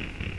Mm-hmm.